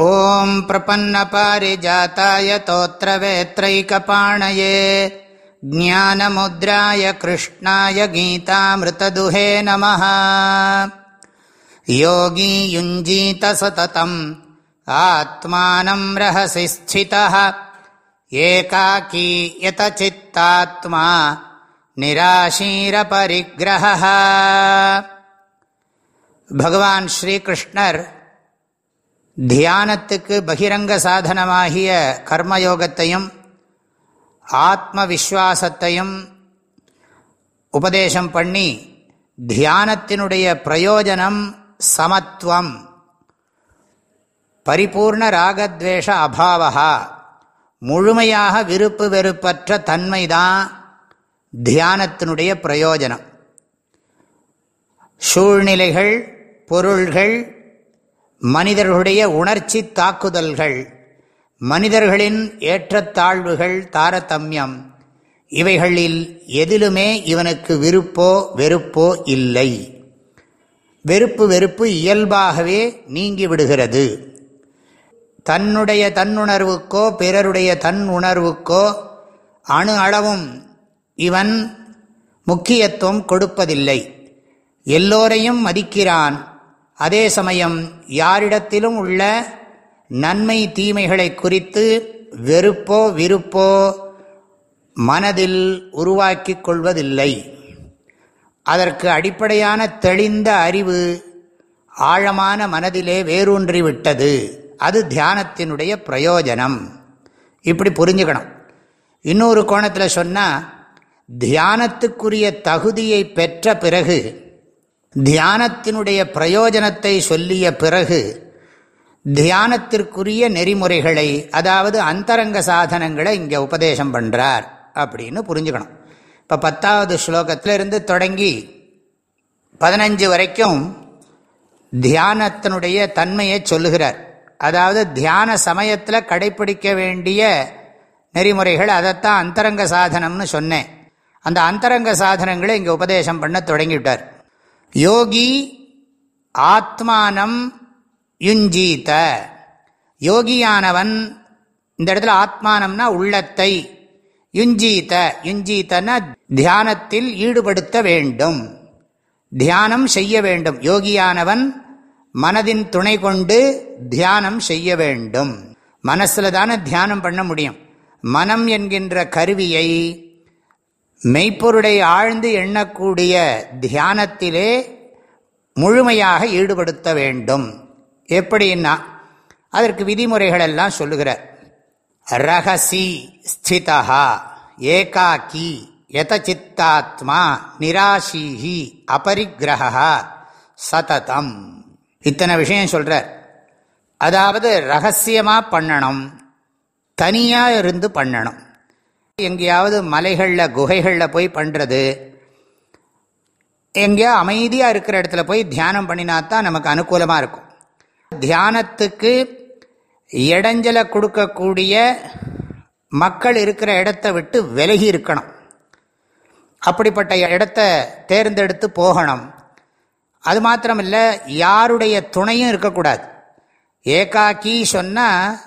ॐ प्रपन्नपारिजाताय तोत्रवेत्रैकपाणये ज्ञानमुद्राय कृष्णाय गीतामृतदुहे नमः योगी युञ्जीत सततम् आत्मानं रहसि स्थितः एकाकी यतचित्तात्मा निराशीरपरिग्रहः भगवान् श्रीकृष्णर् தியானத்துக்கு பகிரங்க சாதனமாகிய கர்மயோகத்தையும் ஆத்ம விஸ்வாசத்தையும் உபதேசம் பண்ணி தியானத்தினுடைய பிரயோஜனம் சமத்துவம். பரிபூர்ண ராகத்வேஷ அபாவகா முழுமையாக விருப்பு வெறுப்பற்ற தன்மைதான் தியானத்தினுடைய பிரயோஜனம். சூழ்நிலைகள் பொருள்கள் மனிதர்களுடைய உணர்ச்சி தாக்குதல்கள் மனிதர்களின் ஏற்றத்தாழ்வுகள் தாரதமியம். இவைகளில் எதிலுமே இவனுக்கு விருப்போ வெறுப்போ இல்லை. வெறுப்பு வெறுப்பு இயல்பாகவே நீங்கிவிடுகிறது. தன்னுடைய தன்னுணர்வுக்கோ பிறருடைய தன் உணர்வுக்கோ அணு அளவும் இவன் முக்கியத்துவம் கொடுப்பதில்லை. எல்லோரையும் மதிக்கிறான். அதே சமயம் யாரிடத்திலும் உள்ள நன்மை தீமைகளை குறித்து வெறுப்போ விருப்போ மனதில் உருவாக்கி கொள்வதில்லை. அதற்கு அடிப்படையான தெளிந்த அறிவு ஆழமான மனதிலே வேரூன்றிவிட்டது. அது தியானத்தினுடைய பிரயோஜனம். இப்படி புரிஞ்சுக்கணும். இன்னொரு கோணத்தில் சொன்னால் தியானத்துக்குரிய தகுதியை பெற்ற பிறகு தியானத்தினுடைய பிரயோஜனத்தை சொல்லிய பிறகு தியானத்திற்குரிய நெறிமுறைகளை அதாவது அந்தரங்க சாதனங்களை இங்கே உபதேசம் பண்ணுறார் அப்படின்னு புரிஞ்சுக்கணும். இப்போ பத்தாவது ஸ்லோகத்திலிருந்து தொடங்கி பதினஞ்சு வரைக்கும் தியானத்தினுடைய தன்மையை சொல்லுகிறார். அதாவது தியான சமயத்தில் கடைப்பிடிக்க வேண்டிய நெறிமுறைகள் அதைத்தான் அந்தரங்க சாதனம்னு சொன்னேன். அந்த அந்தரங்க சாதனங்களை இங்கே உபதேசம் பண்ண தொடங்கிவிட்டார். யோகி ஆத்மானம் யுஞ்சீத. யோகியானவன் இந்த இடத்துல ஆத்மானம்னா உள்ளத்தை. யுஞ்சீத யுஞ்சீத்தன தியானத்தில் ஈடுபடுத்த வேண்டும். தியானம் செய்ய வேண்டும். யோகியானவன் மனதின் துணை கொண்டு தியானம் செய்ய வேண்டும். மனசில் தானே தியானம் பண்ண முடியும். மனம் என்கின்ற கருவியை மெய்ப்பொருளை ஆழ்ந்து எண்ணக்கூடிய தியானத்திலே முழுமையாக ஈடுபடுத்த வேண்டும். எப்படின்னா அதற்கு விதிமுறைகள் எல்லாம் சொல்லுகிறார். ரகசி ஸ்திதா ஏகாக்கி யதச்சித்தாத்மா நிராசீஹி அபரிக்கிரகா சததம். இத்தனை விஷயம் சொல்கிறார் அதாவது ரகசியமாக பண்ணணும் தனியாக இருந்து பண்ணணும். எங்கேயாவது மலைகளில் குகைகளில் போய் பண்ணுறது எங்கேயோ அமைதியாக இருக்கிற இடத்துல போய் தியானம் பண்ணினா தான் நமக்கு அனுகூலமாக இருக்கும். தியானத்துக்கு இடைஞ்சலை கொடுக்கக்கூடிய மக்கள் இருக்கிற இடத்த விட்டு விலகி இருக்கணும். அப்படிப்பட்ட இடத்த தேர்ந்தெடுத்து போகணும். அது மாத்திரமில்லை யாருடைய துணையும் இருக்கக்கூடாது. ஏகாக்கி சொன்னால்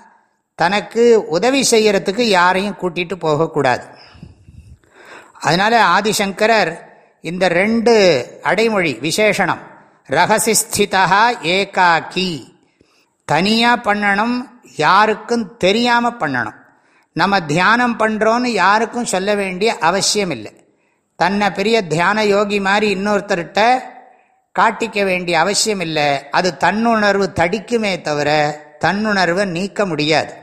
தனக்கு உதவி செய்யறதுக்கு யாரையும் கூட்டிட்டு போகக்கூடாது. அதனால ஆதிசங்கரர் இந்த ரெண்டு அடைமொழி விசேஷனம் ரகசிஸ்திதா ஏகாக்கி தனியாக பண்ணணும் யாருக்கும் தெரியாமல் பண்ணணும். நம்ம தியானம் பண்ணுறோன்னு யாருக்கும் சொல்ல வேண்டிய அவசியம் இல்லை தன்னை பெரிய தியான யோகி மாதிரி இன்னொருத்தர்கிட்ட காட்டிக்க வேண்டிய அவசியம் இல்லை அது தன்னுணர்வு தடிக்குமே தவிர தன்னுணர்வை நீக்க முடியாது.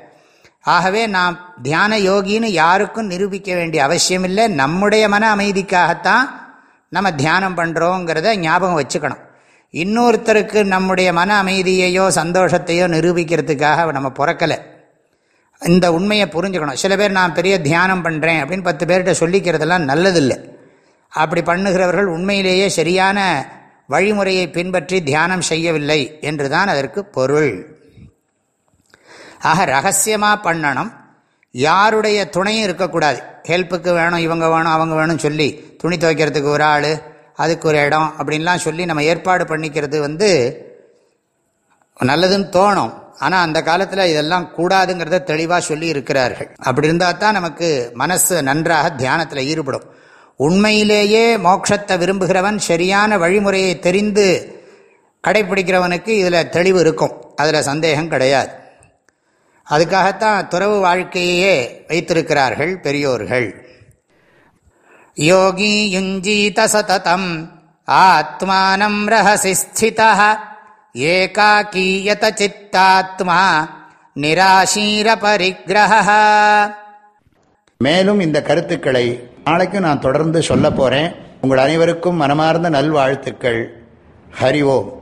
ஆகவே நாம் தியான யோகின்னு யாருக்கும் நிரூபிக்க வேண்டிய அவசியம் இல்லை நம்முடைய மன அமைதிக்காகத்தான் நம்ம தியானம் பண்ணுறோங்கிறத ஞாபகம் வச்சுக்கணும். இன்னொருத்தருக்கு நம்முடைய மன அமைதியையோ சந்தோஷத்தையோ நிரூபிக்கிறதுக்காக நம்ம பிறக்கலை. இந்த உண்மையை புரிஞ்சுக்கணும். சில பேர் நான் பெரிய தியானம் பண்ணுறேன் அப்படின்னு பத்து பேர்கிட்ட சொல்லிக்கிறதெல்லாம் நல்லதில்லை. அப்படி பண்ணுகிறவர்கள் உண்மையிலேயே சரியான வழிமுறையை பின்பற்றி தியானம் செய்யவில்லை என்று தான் அதற்கு பொருள். ஆக ரகசியமாக பண்ணணும். யாருடைய துணையும் இருக்கக்கூடாது. ஹெல்ப்புக்கு வேணும் இவங்க வேணும் அவங்க வேணும்னு சொல்லி துணி துவைக்கிறதுக்கு ஒரு ஆள் அதுக்கு ஒரு இடம் அப்படின்லாம் சொல்லி நம்ம ஏற்பாடு பண்ணிக்கிறது வந்து நல்லதுன்னு தோணும். ஆனால் அந்த காலத்தில் இதெல்லாம் கூடாதுங்கிறத தெளிவாக சொல்லி இருக்கிறார்கள். அப்படி இருந்தால் தான் நமக்கு மனசு நன்றாக தியானத்தில் ஈடுபடும். உண்மையிலேயே மோட்சத்தை விரும்புகிறவன் சரியான வழிமுறையை தெரிந்து கடைப்பிடிக்கிறவனுக்கு இதில் தெளிவு இருக்கும். அதில் சந்தேகம் கிடையாது. அதுக்காகத்தான் துறவு வாழ்க்கையே வைத்திருக்கிறார்கள் பெரியோர்கள். யோகி யுஞ்சீத சததம் ஆத்மானம் ரஹசி ஸ்திதா ஏகாக்கீயத சித்தாத்மா நிராசீர பரிகிரக மேலும் இந்த கருத்துக்களை நாளைக்கு நான் தொடர்ந்து சொல்ல போறேன். உங்கள் அனைவருக்கும் மனமார்ந்த நல்வாழ்த்துக்கள். ஹரி ஓம்.